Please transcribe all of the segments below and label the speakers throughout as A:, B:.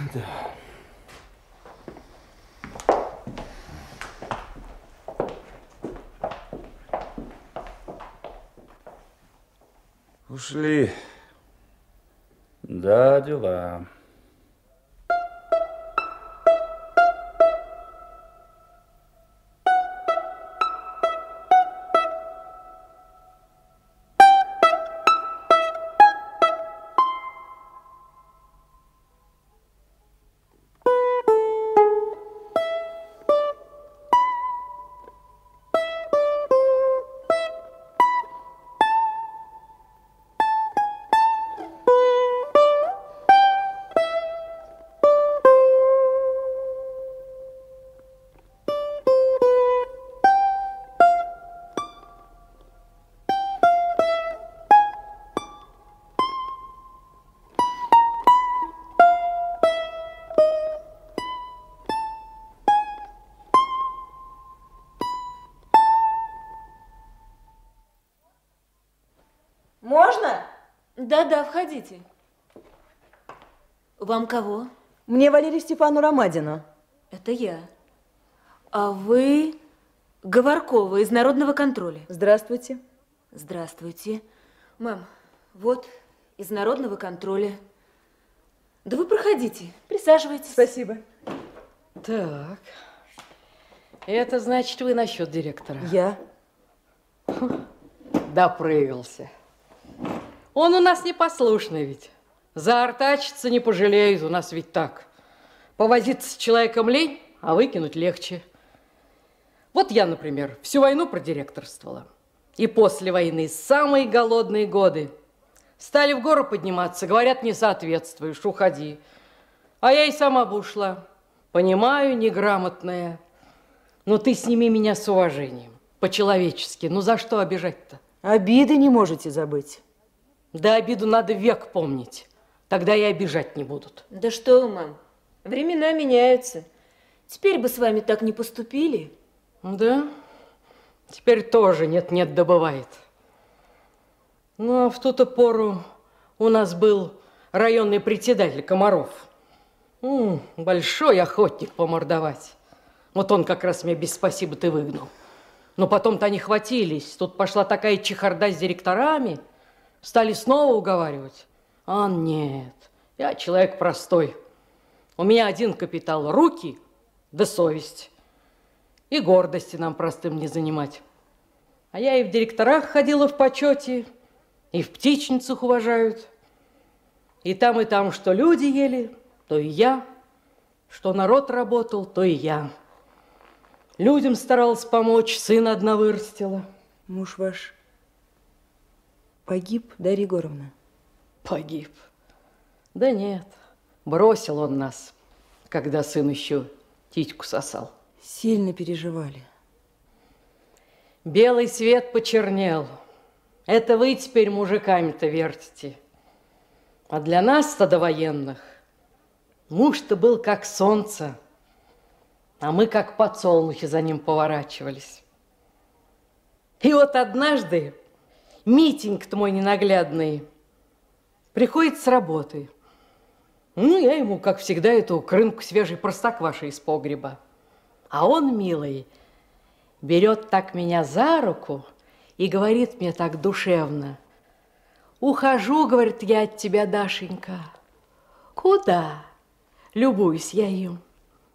A: Да. Ушли. Да, дела.
B: Да-да, входите. Вам кого?
C: Мне Валерию Степану Ромадину.
B: Это я. А вы Говоркова из Народного контроля.
C: Здравствуйте.
B: Здравствуйте. Мам, вот из Народного контроля. Да вы проходите, присаживайтесь.
C: Спасибо.
D: Так. Это значит, вы насчет директора?
C: Я.
D: Допрыгался. Он у нас непослушный ведь. Заортачиться не пожалеет, у нас ведь так. Повозиться с человеком лень, а выкинуть легче. Вот я, например, всю войну продиректорствовала. И после войны самые голодные годы. Стали в гору подниматься, говорят, не соответствуешь, уходи. А я и сама бы ушла. Понимаю, неграмотная. Но ты сними меня с уважением, по-человечески. Ну за что обижать-то?
C: Обиды не можете забыть.
D: Да обиду надо век помнить. Тогда и обижать не будут.
B: Да что вы, мам, времена меняются. Теперь бы с вами так не поступили.
D: Да, теперь тоже нет-нет добывает. Ну, а в ту-то пору у нас был районный председатель Комаров. М -м, большой охотник помордовать. Вот он как раз меня без спасибо ты выгнал. Но потом-то они хватились. Тут пошла такая чехарда с директорами – Стали снова уговаривать. А нет, я человек простой. У меня один капитал – руки да совесть. И гордости нам простым не занимать. А я и в директорах ходила в почете, и в птичницах уважают. И там, и там, что люди ели, то и я, что народ работал, то и я. Людям старалась помочь, сына одна вырастила.
C: Муж ваш Погиб, Дарья Егоровна?
D: Погиб. Да нет, бросил он нас, когда сын еще титьку сосал.
C: Сильно переживали.
D: Белый свет почернел. Это вы теперь мужиками-то вертите. А для нас-то до военных муж-то был как солнце, а мы как подсолнухи за ним поворачивались. И вот однажды Митинг-то мой ненаглядный приходит с работы. Ну, я ему, как всегда, эту крынку свежей простокваши из погреба. А он, милый, берет так меня за руку и говорит мне так душевно. «Ухожу, — говорит, — я от тебя, Дашенька». «Куда?» Любуюсь я им.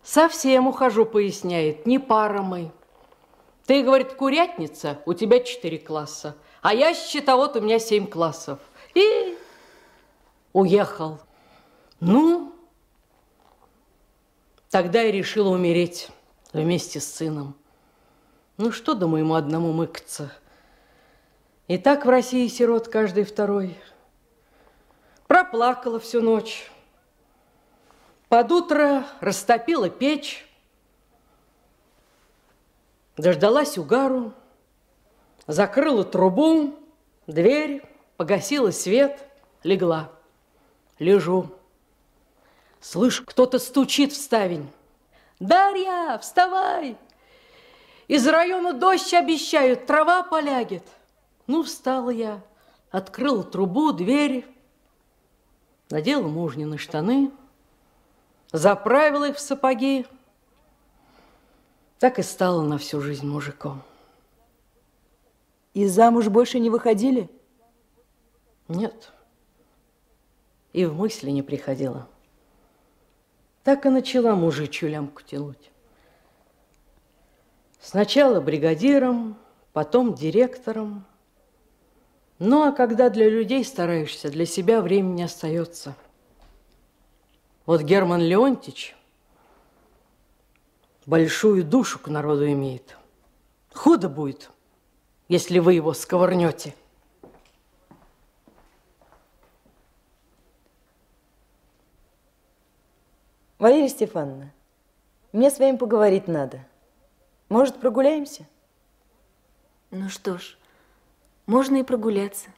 D: «Совсем ухожу, — поясняет, — не пара мы». «Ты, — говорит, — курятница, у тебя четыре класса, а я счетовод, у меня семь классов. И уехал. Ну, тогда я решила умереть вместе с сыном. Ну, что, думаю, ему одному мыкаться. И так в России сирот каждый второй. Проплакала всю ночь. Под утро растопила печь, дождалась угару, закрыла трубу, дверь, погасила свет, легла. Лежу. Слышу, кто-то стучит в ставень. «Дарья, вставай! Из района дождь обещают, трава полягет». Ну, встала я, открыла трубу, дверь, надела мужнины штаны, заправил их в сапоги, так и стала на всю жизнь мужиком.
C: И замуж больше не выходили?
D: Нет. И в мысли не приходило. Так и начала мужичью лямку тянуть. Сначала бригадиром, потом директором. Ну, а когда для людей стараешься, для себя времени остается. Вот Герман Леонтьевич большую душу к народу имеет. Худо будет, если вы его сковырнете.
C: Валерия Стефановна, мне с вами поговорить надо. Может, прогуляемся?
B: Ну что ж, можно и прогуляться.